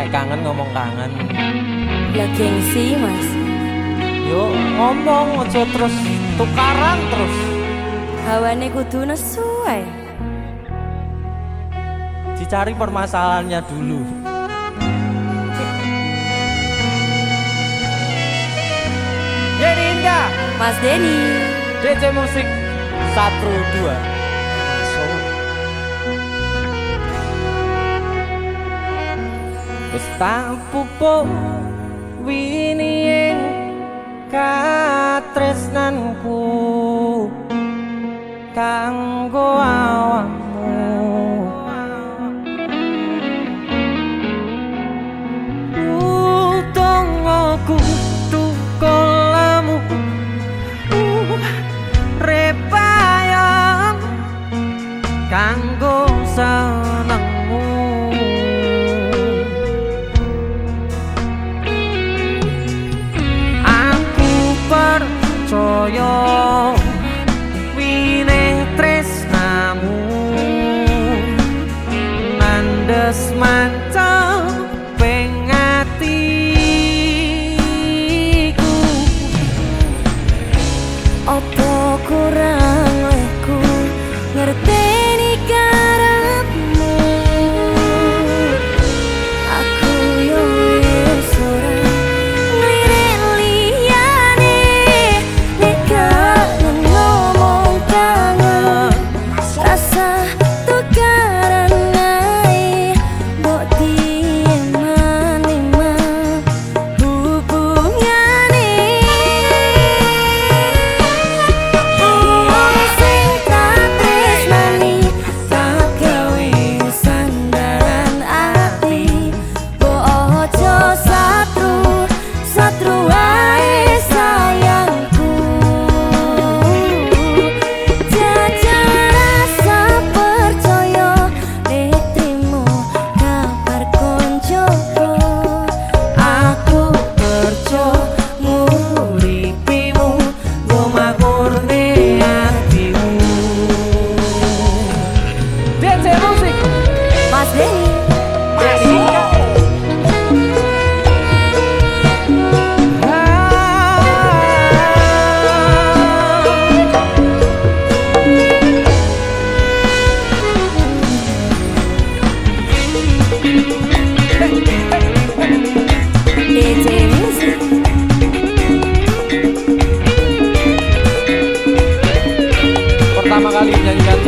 naik kangen ngomong kangen. Ya gengsi mas. Yo ngomong aja terus tukaran terus. Hawane kudu nesu ae dicari permasalahannya dulu. Denny Indah. Mas Denny DC Musik 1 2 wis tak pupuk winie katresnanku kanggo awakmu. Utung aku uh, Kanggo 左右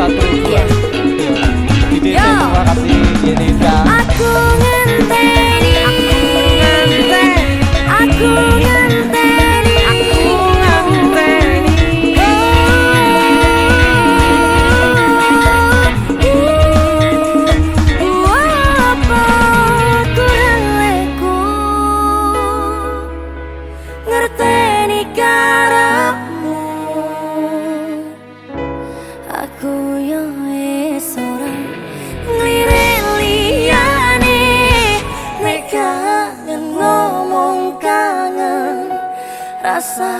satu dua. Iya. Terima kasih. Xa